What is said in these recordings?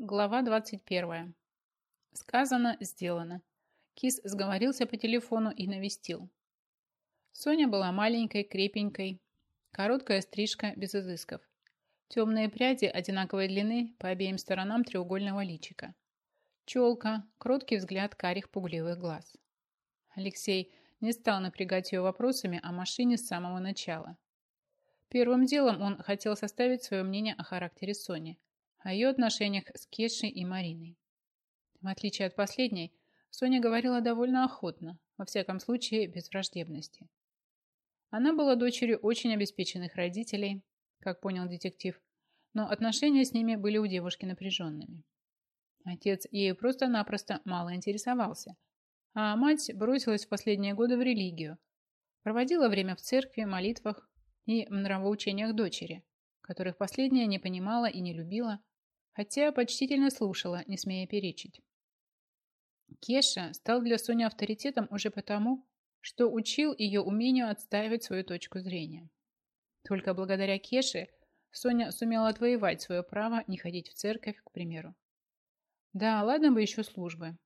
Глава 21. Сказано, сделано. Кис сговорился по телефону и навестил. Соня была маленькой, крепенькой, короткая стрижка без изысков. Темные пряди одинаковой длины по обеим сторонам треугольного личика. Челка, кроткий взгляд карих пугливых глаз. Алексей не стал напрягать ее вопросами о машине с самого начала. Первым делом он хотел составить свое мнение о характере Сони – о ее отношениях с Кешей и Мариной. В отличие от последней, Соня говорила довольно охотно, во всяком случае без враждебности. Она была дочерью очень обеспеченных родителей, как понял детектив, но отношения с ними были у девушки напряженными. Отец ею просто-напросто мало интересовался, а мать бросилась в последние годы в религию, проводила время в церкви, молитвах и нравоучениях дочери, которых последняя не понимала и не любила, хотя почтительно слушала, не смея перечить. Кеша стал для Сони авторитетом уже потому, что учил ее умению отстаивать свою точку зрения. Только благодаря Кеше Соня сумела отвоевать свое право не ходить в церковь, к примеру. Да, ладно бы еще службы.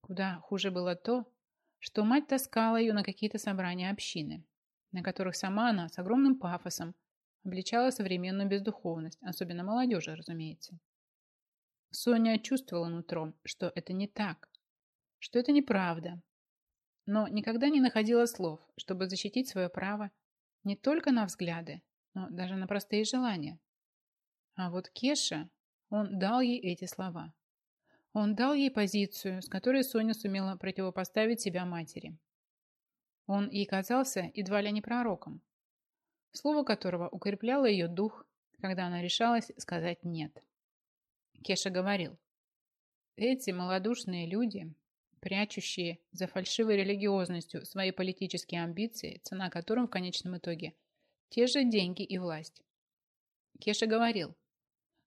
Куда хуже было то, что мать таскала ее на какие-то собрания общины, на которых сама она с огромным пафосом обличала современную бездуховность, особенно молодежи, разумеется. Соня чувствовала нутром, что это не так, что это неправда, но никогда не находила слов, чтобы защитить свое право не только на взгляды, но даже на простые желания. А вот Кеша, он дал ей эти слова. Он дал ей позицию, с которой Соня сумела противопоставить себя матери. Он ей казался едва ли не пророком, слово которого укрепляло ее дух, когда она решалась сказать «нет». Кеша говорил, эти малодушные люди, прячущие за фальшивой религиозностью свои политические амбиции, цена которым в конечном итоге те же деньги и власть. Кеша говорил,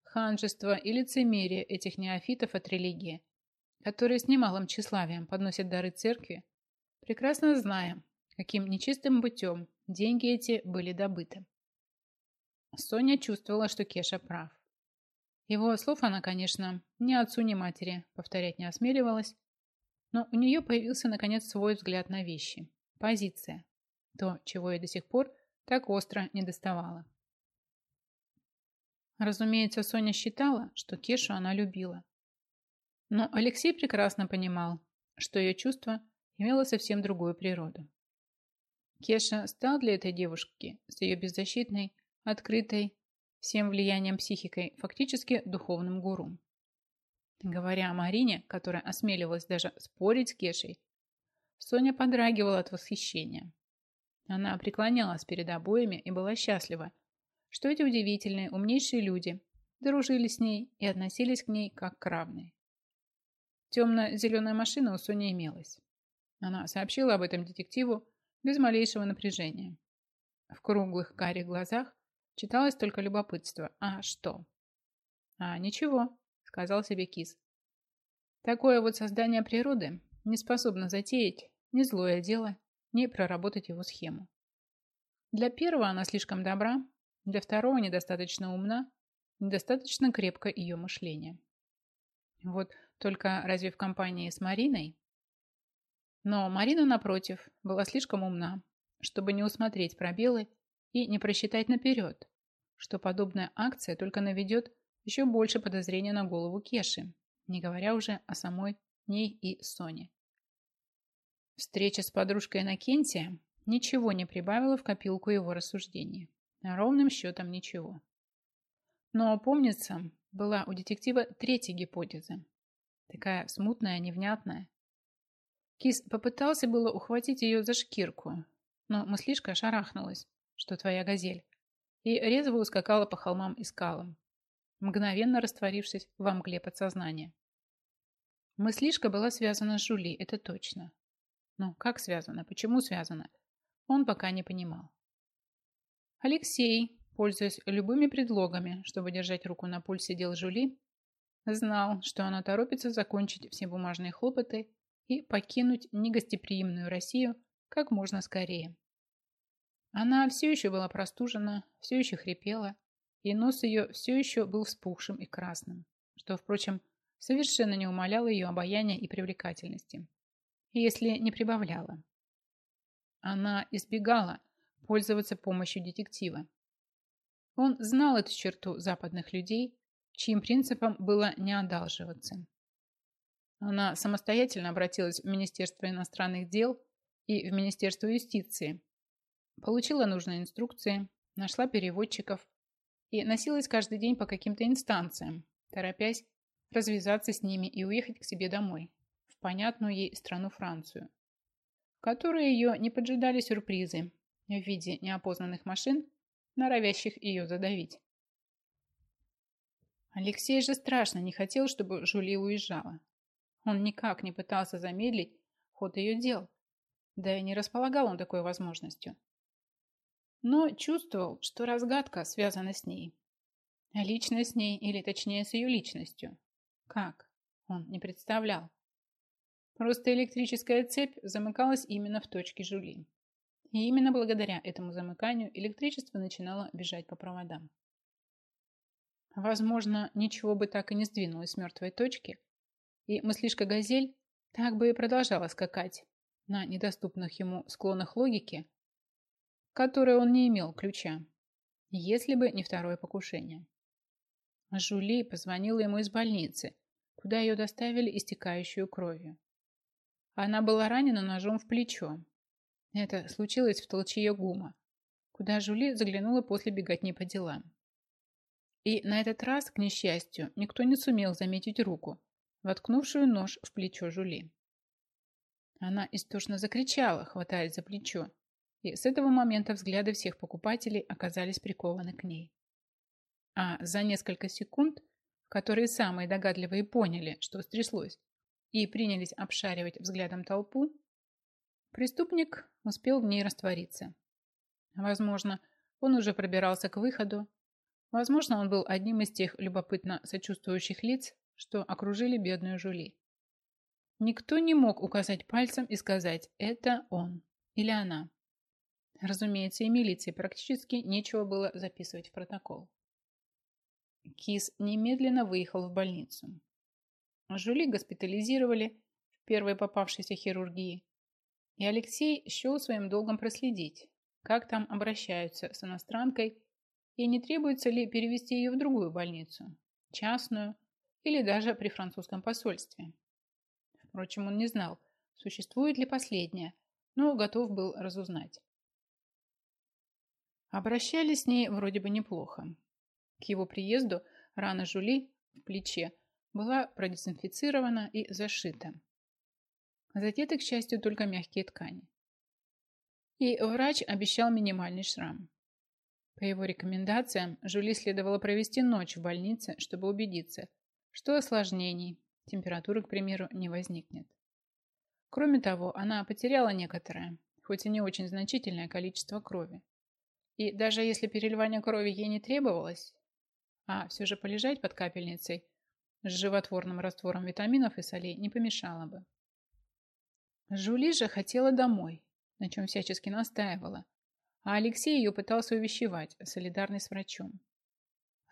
ханжество и лицемерие этих неофитов от религии, которые с немалым тщеславием подносят дары церкви, прекрасно зная, каким нечистым путем деньги эти были добыты. Соня чувствовала, что Кеша прав. Его слов она, конечно, ни отцу, ни матери повторять не осмеливалась, но у нее появился, наконец, свой взгляд на вещи. Позиция. То, чего ей до сих пор так остро не доставало. Разумеется, Соня считала, что Кешу она любила. Но Алексей прекрасно понимал, что ее чувство имело совсем другую природу. Кеша стал для этой девушки с ее беззащитной, открытой всем влиянием психикой, фактически духовным гуру. Говоря о Марине, которая осмеливалась даже спорить с Кешей, Соня подрагивала от восхищения. Она преклонялась перед обоими и была счастлива, что эти удивительные, умнейшие люди дружили с ней и относились к ней как к равной. Темно-зеленая машина у Сони имелась. Она сообщила об этом детективу без малейшего напряжения. В круглых карих глазах Читалось только любопытство. А что? А ничего, сказал себе кис. Такое вот создание природы не способно затеять ни злое дело, ни проработать его схему. Для первого она слишком добра, для второго недостаточно умна, недостаточно крепко ее мышление. Вот только разве в компании с Мариной? Но Марина, напротив, была слишком умна, чтобы не усмотреть пробелы и не просчитать наперед, что подобная акция только наведет еще больше подозрения на голову Кеши, не говоря уже о самой ней и Соне. Встреча с подружкой Иннокентия ничего не прибавила в копилку его рассуждений. Ровным счетом ничего. Но, помнится, была у детектива третья гипотеза. Такая смутная, невнятная. Кис попытался было ухватить ее за шкирку, но мыслишка шарахнулась что твоя газель, и резво ускакала по холмам и скалам, мгновенно растворившись во мгле подсознания. Мыслишка была связана с Жули, это точно. Но как связана, почему связана, он пока не понимал. Алексей, пользуясь любыми предлогами, чтобы держать руку на пульсе дел Жули, знал, что она торопится закончить все бумажные хлопоты и покинуть негостеприимную Россию как можно скорее. Она все еще была простужена, все еще хрипела, и нос ее все еще был вспухшим и красным, что, впрочем, совершенно не умаляло ее обаяния и привлекательности, если не прибавляло. Она избегала пользоваться помощью детектива. Он знал эту черту западных людей, чьим принципом было не одалживаться. Она самостоятельно обратилась в Министерство иностранных дел и в Министерство юстиции, получила нужные инструкции, нашла переводчиков и носилась каждый день по каким-то инстанциям, торопясь развязаться с ними и уехать к себе домой, в понятную ей страну Францию, в которой ее не поджидали сюрпризы в виде неопознанных машин, норовящих ее задавить. Алексей же страшно не хотел, чтобы Жули уезжала. Он никак не пытался замедлить ход ее дел, да и не располагал он такой возможностью. Но чувствовал, что разгадка связана с ней. Лично с ней, или точнее с ее личностью. Как? Он не представлял. Просто электрическая цепь замыкалась именно в точке Жули. И именно благодаря этому замыканию электричество начинало бежать по проводам. Возможно, ничего бы так и не сдвинулось с мертвой точки, и мыслишка-газель так бы и продолжала скакать на недоступных ему склонах логики, которой он не имел ключа, если бы не второе покушение. Жули позвонила ему из больницы, куда ее доставили истекающую кровью. Она была ранена ножом в плечо. Это случилось в толчье гума, куда Жули заглянула после беготни по делам. И на этот раз, к несчастью, никто не сумел заметить руку, воткнувшую нож в плечо Жули. Она истошно закричала, хватаясь за плечо, и с этого момента взгляды всех покупателей оказались прикованы к ней. А за несколько секунд, которые самые догадливые поняли, что стряслось, и принялись обшаривать взглядом толпу, преступник успел в ней раствориться. Возможно, он уже пробирался к выходу, возможно, он был одним из тех любопытно сочувствующих лиц, что окружили бедную Жули. Никто не мог указать пальцем и сказать «это он» или «она». Разумеется, и милиции практически нечего было записывать в протокол. Кис немедленно выехал в больницу. Жули госпитализировали в первой попавшейся хирургии, и Алексей счел своим долгом проследить, как там обращаются с иностранкой и не требуется ли перевести ее в другую больницу, частную или даже при французском посольстве. Впрочем, он не знал, существует ли последняя, но готов был разузнать. Обращались с ней вроде бы неплохо. К его приезду рана Жули в плече была продезинфицирована и зашита. Задеты, к счастью, только мягкие ткани. И врач обещал минимальный шрам. По его рекомендациям, Жули следовало провести ночь в больнице, чтобы убедиться, что осложнений, температуры, к примеру, не возникнет. Кроме того, она потеряла некоторое, хоть и не очень значительное количество крови. И даже если переливание крови ей не требовалось, а все же полежать под капельницей с животворным раствором витаминов и солей не помешало бы. Жули же хотела домой, на чем всячески настаивала, а Алексей ее пытался увещевать, солидарный с врачом.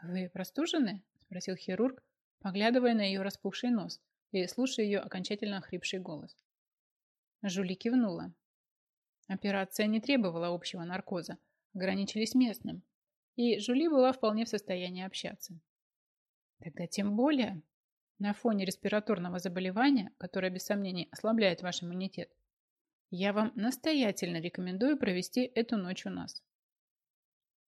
«Вы простужены?» – спросил хирург, поглядывая на ее распухший нос и слушая ее окончательно охрипший голос. Жули кивнула. Операция не требовала общего наркоза, ограничились местным, и Жули была вполне в состоянии общаться. Тогда тем более, на фоне респираторного заболевания, которое без сомнений ослабляет ваш иммунитет, я вам настоятельно рекомендую провести эту ночь у нас.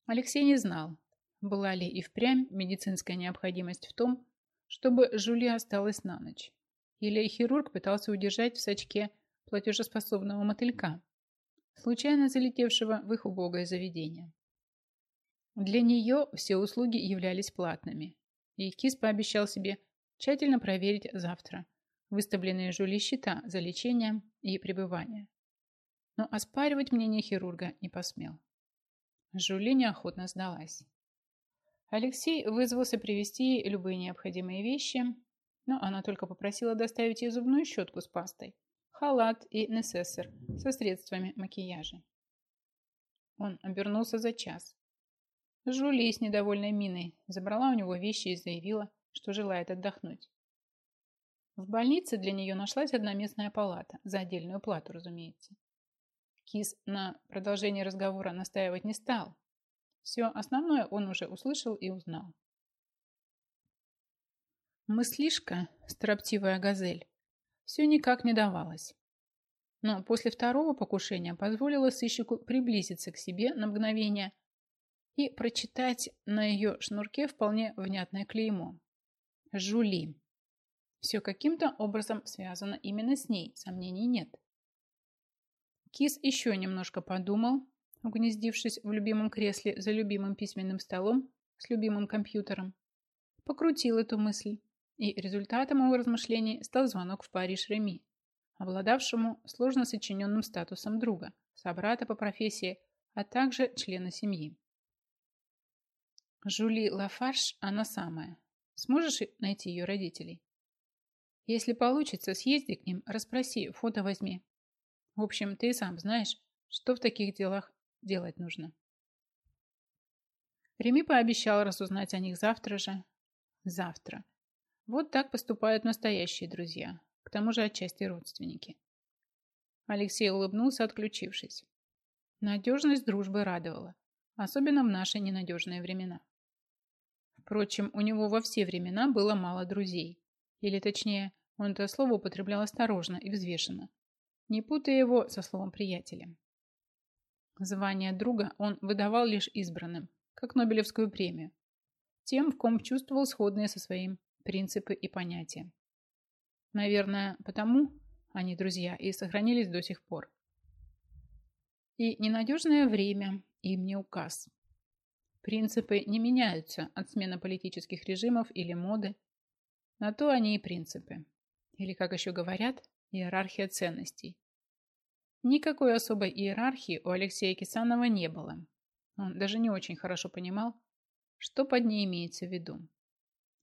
Алексей не знал, была ли и впрямь медицинская необходимость в том, чтобы Жули осталась на ночь, или хирург пытался удержать в сачке платежеспособного мотылька, случайно залетевшего в их убогое заведение. Для нее все услуги являлись платными, и Кис пообещал себе тщательно проверить завтра выставленные Жули счета за лечение и пребывание. Но оспаривать мнение хирурга не посмел. Жули неохотно сдалась. Алексей вызвался привезти ей любые необходимые вещи, но она только попросила доставить ей зубную щетку с пастой, халат и несессор со средствами макияжа. Он обернулся за час. Жули с недовольной миной забрала у него вещи и заявила, что желает отдохнуть. В больнице для нее нашлась одна местная палата, за отдельную плату, разумеется. Кис на продолжение разговора настаивать не стал. Все основное он уже услышал и узнал. Мыслишка, строптивая газель, все никак не давалась. Но после второго покушения позволила сыщику приблизиться к себе на мгновение и прочитать на ее шнурке вполне внятное клеймо. Жули. Все каким-то образом связано именно с ней, сомнений нет. Кис еще немножко подумал, угнездившись в любимом кресле за любимым письменным столом с любимым компьютером. Покрутил эту мысль, и результатом его размышлений стал звонок в Париж Реми, обладавшему сложно сочиненным статусом друга, собрата по профессии, а также члена семьи. Жули Лафарш, она самая. Сможешь найти ее родителей? Если получится, съезди к ним, расспроси, фото возьми. В общем, ты сам знаешь, что в таких делах делать нужно. Реми пообещал разузнать о них завтра же. Завтра. Вот так поступают настоящие друзья, к тому же отчасти родственники. Алексей улыбнулся, отключившись. Надежность дружбы радовала, особенно в наши ненадежные времена. Впрочем, у него во все времена было мало друзей. Или точнее, он это слово употреблял осторожно и взвешенно, не путая его со словом «приятеля». Звание друга он выдавал лишь избранным, как Нобелевскую премию, тем, в ком чувствовал сходные со своим принципы и понятия. Наверное, потому они друзья и сохранились до сих пор. И ненадежное время им не указ. Принципы не меняются от смены политических режимов или моды. На то они и принципы. Или, как еще говорят, иерархия ценностей. Никакой особой иерархии у Алексея Кисанова не было. Он даже не очень хорошо понимал, что под ней имеется в виду.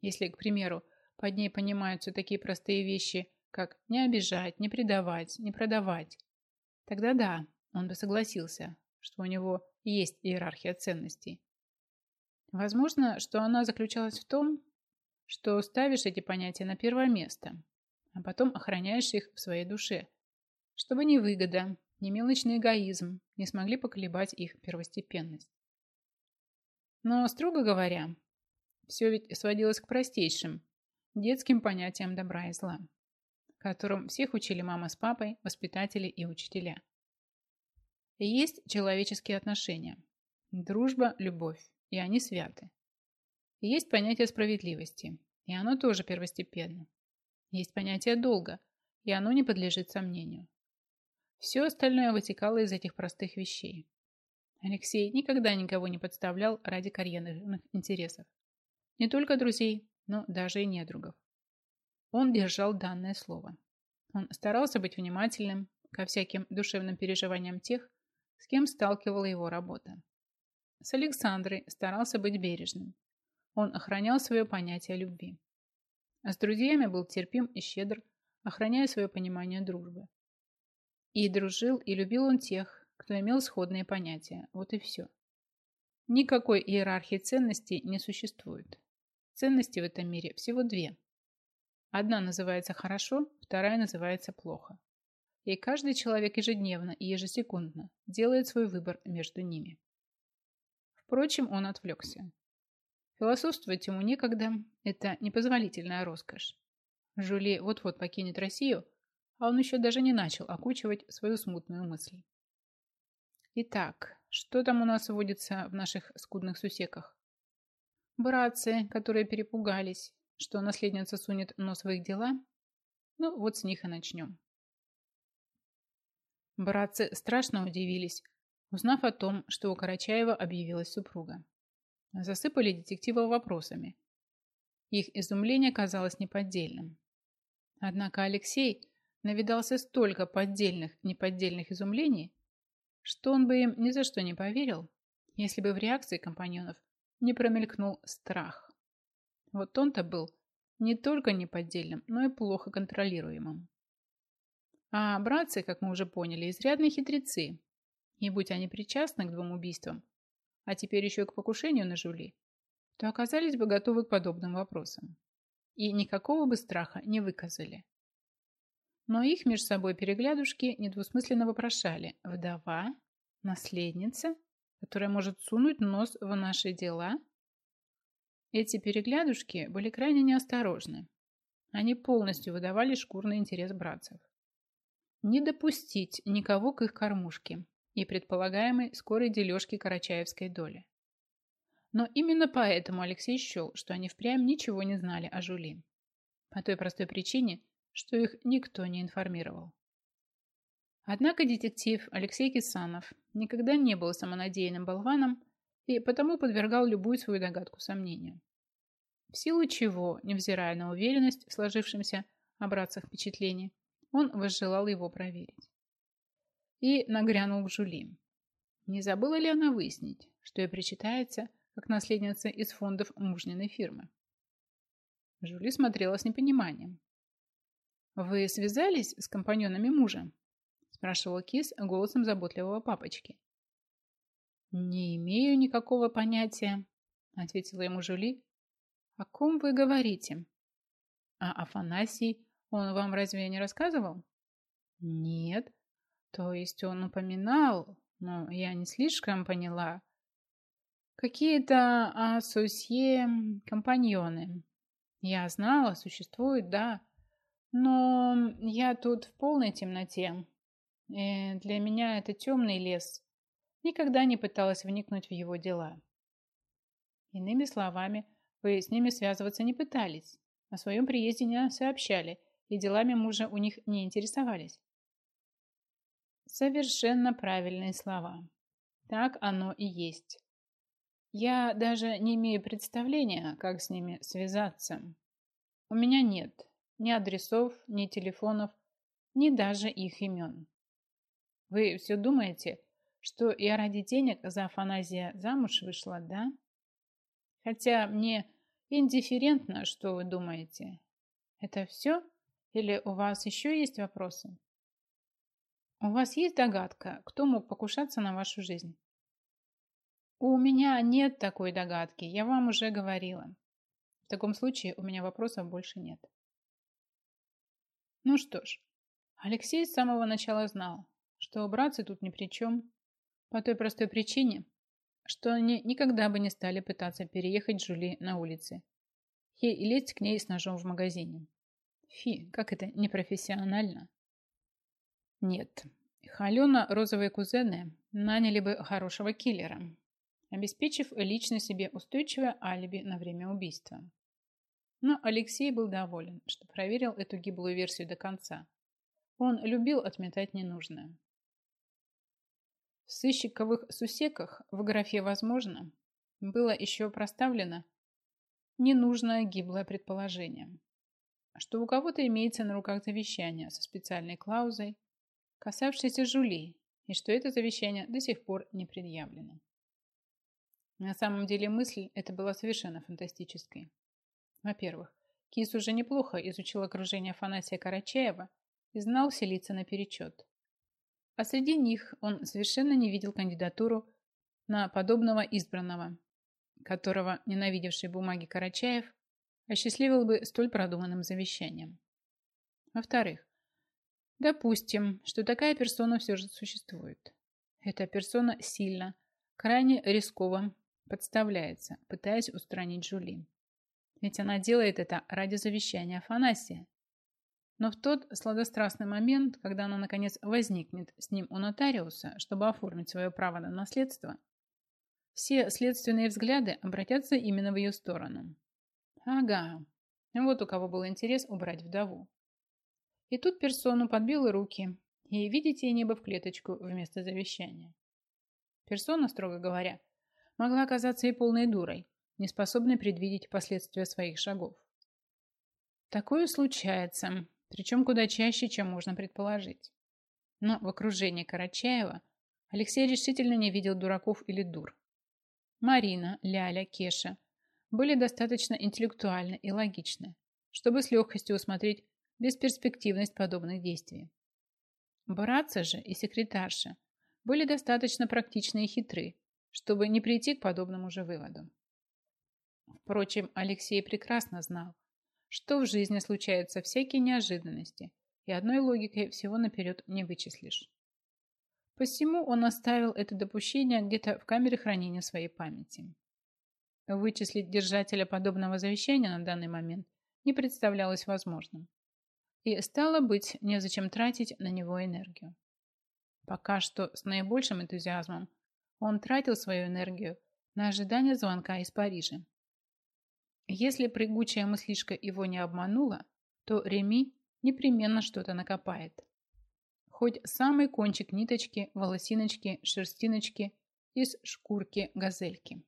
Если, к примеру, под ней понимаются такие простые вещи, как не обижать, не предавать, не продавать, тогда да, он бы согласился, что у него есть иерархия ценностей. Возможно, что она заключалась в том, что ставишь эти понятия на первое место, а потом охраняешь их в своей душе, чтобы ни выгода, ни мелочный эгоизм не смогли поколебать их первостепенность. Но, строго говоря, все ведь сводилось к простейшим, детским понятиям добра и зла, которым всех учили мама с папой, воспитатели и учителя. Есть человеческие отношения. Дружба, любовь, и они святы. Есть понятие справедливости, и оно тоже первостепенно. Есть понятие долга, и оно не подлежит сомнению. Все остальное вытекало из этих простых вещей. Алексей никогда никого не подставлял ради карьерных интересов. Не только друзей, но даже и недругов. Он держал данное слово. Он старался быть внимательным ко всяким душевным переживаниям тех, с кем сталкивала его работа. С Александрой старался быть бережным. Он охранял свое понятие любви. А с друзьями был терпим и щедр, охраняя свое понимание дружбы. И дружил, и любил он тех, кто имел сходные понятия. Вот и все. Никакой иерархии ценностей не существует. Ценностей в этом мире всего две. Одна называется хорошо, вторая называется плохо. И каждый человек ежедневно и ежесекундно делает свой выбор между ними. Впрочем, он отвлекся. Философствовать ему некогда, это непозволительная роскошь. Жюли вот-вот покинет Россию, а он еще даже не начал окучивать свою смутную мысль. Итак, что там у нас водится в наших скудных сусеках? Братцы, которые перепугались, что наследница сунет нос в их дела? Ну, вот с них и начнем. Братцы страшно удивились, узнав о том, что у Карачаева объявилась супруга. Засыпали детектива вопросами. Их изумление казалось неподдельным. Однако Алексей навидался столько поддельных, неподдельных изумлений, что он бы им ни за что не поверил, если бы в реакции компаньонов не промелькнул страх. Вот он-то был не только неподдельным, но и плохо контролируемым. А братцы, как мы уже поняли, изрядные хитрецы. И будь они причастны к двум убийствам, а теперь еще и к покушению на Жули, то оказались бы готовы к подобным вопросам. и никакого бы страха не выказали. Но их между собой переглядушки недвусмысленно вопрошали «Вдова? Наследница? Которая может сунуть нос в наши дела?» Эти переглядушки были крайне неосторожны. Они полностью выдавали шкурный интерес братцев. Не допустить никого к их кормушке и предполагаемой скорой дележке Карачаевской доли. Но именно поэтому Алексей счел, что они впрямь ничего не знали о Жули. По той простой причине, что их никто не информировал. Однако детектив Алексей Кисанов никогда не был самонадеянным болваном и потому подвергал любую свою догадку сомнению. В силу чего, невзирая на уверенность в сложившемся о братцах впечатлении, он возжелал его проверить. И нагрянул к Жули. Не забыла ли она выяснить, что ей причитается как наследница из фондов мужниной фирмы. Жули смотрела с непониманием. «Вы связались с компаньонами мужа?» Спрашивал Кис голосом заботливого папочки. «Не имею никакого понятия», ответила ему Жули. «О ком вы говорите?» «А Афанасий, он вам разве не рассказывал?» «Нет. То есть он упоминал, но я не слишком поняла. Какие-то асосье компаньоны. Я знала, существуют, да. Но я тут в полной темноте. И для меня это темный лес. Никогда не пыталась вникнуть в его дела. Иными словами, вы с ними связываться не пытались. О своем приезде не сообщали, и делами мужа у них не интересовались. Совершенно правильные слова. Так оно и есть. Я даже не имею представления, как с ними связаться. У меня нет ни адресов, ни телефонов, ни даже их имен. Вы все думаете, что я ради денег за Афаназия замуж вышла, да? Хотя мне индифферентно, что вы думаете. Это все? Или у вас еще есть вопросы? У вас есть догадка, кто мог покушаться на вашу жизнь? У меня нет такой догадки, я вам уже говорила. В таком случае у меня вопросов больше нет. Ну что ж, Алексей с самого начала знал, что братцы тут ни при чем. По той простой причине, что они никогда бы не стали пытаться переехать Жули на улице и лезть к ней с ножом в магазине. Фи, как это непрофессионально. Нет, Халена розовые кузены наняли бы хорошего киллера, обеспечив лично себе устойчивое алиби на время убийства. Но Алексей был доволен, что проверил эту гиблую версию до конца. Он любил отметать ненужное. В сыщиковых сусеках в графе «возможно» было еще проставлено ненужное гиблое предположение, что у кого-то имеется на руках завещание со специальной клаузой, касавшейся Жули, и что это завещание до сих пор не предъявлено. На самом деле мысль эта была совершенно фантастической. Во-первых, Кис уже неплохо изучил окружение Афанасия Карачаева и знал все лица наперечет. А среди них он совершенно не видел кандидатуру на подобного избранного, которого ненавидевший бумаги Карачаев осчастливил бы столь продуманным завещанием. Во-вторых, допустим, что такая персона все же существует. Эта персона сильно, крайне рисково подставляется, пытаясь устранить Жули. Ведь она делает это ради завещания Афанасия. Но в тот сладострастный момент, когда она наконец возникнет с ним у нотариуса, чтобы оформить свое право на наследство, все следственные взгляды обратятся именно в ее сторону. Ага, вот у кого был интерес убрать вдову. И тут персону подбило руки, и видите небо в клеточку вместо завещания. Персона, строго говоря, могла оказаться и полной дурой, не способной предвидеть последствия своих шагов. Такое случается, причем куда чаще, чем можно предположить. Но в окружении Карачаева Алексей решительно не видел дураков или дур. Марина, Ляля, Кеша были достаточно интеллектуальны и логичны, чтобы с легкостью усмотреть бесперспективность подобных действий. Братца же и секретарша были достаточно практичны и хитры, чтобы не прийти к подобному же выводу. Впрочем, Алексей прекрасно знал, что в жизни случаются всякие неожиданности, и одной логикой всего наперед не вычислишь. Посему он оставил это допущение где-то в камере хранения своей памяти. Вычислить держателя подобного завещания на данный момент не представлялось возможным. И стало быть, незачем тратить на него энергию. Пока что с наибольшим энтузиазмом он тратил свою энергию на ожидание звонка из Парижа. Если прыгучая мыслишка его не обманула, то Реми непременно что-то накопает. Хоть самый кончик ниточки, волосиночки, шерстиночки из шкурки газельки.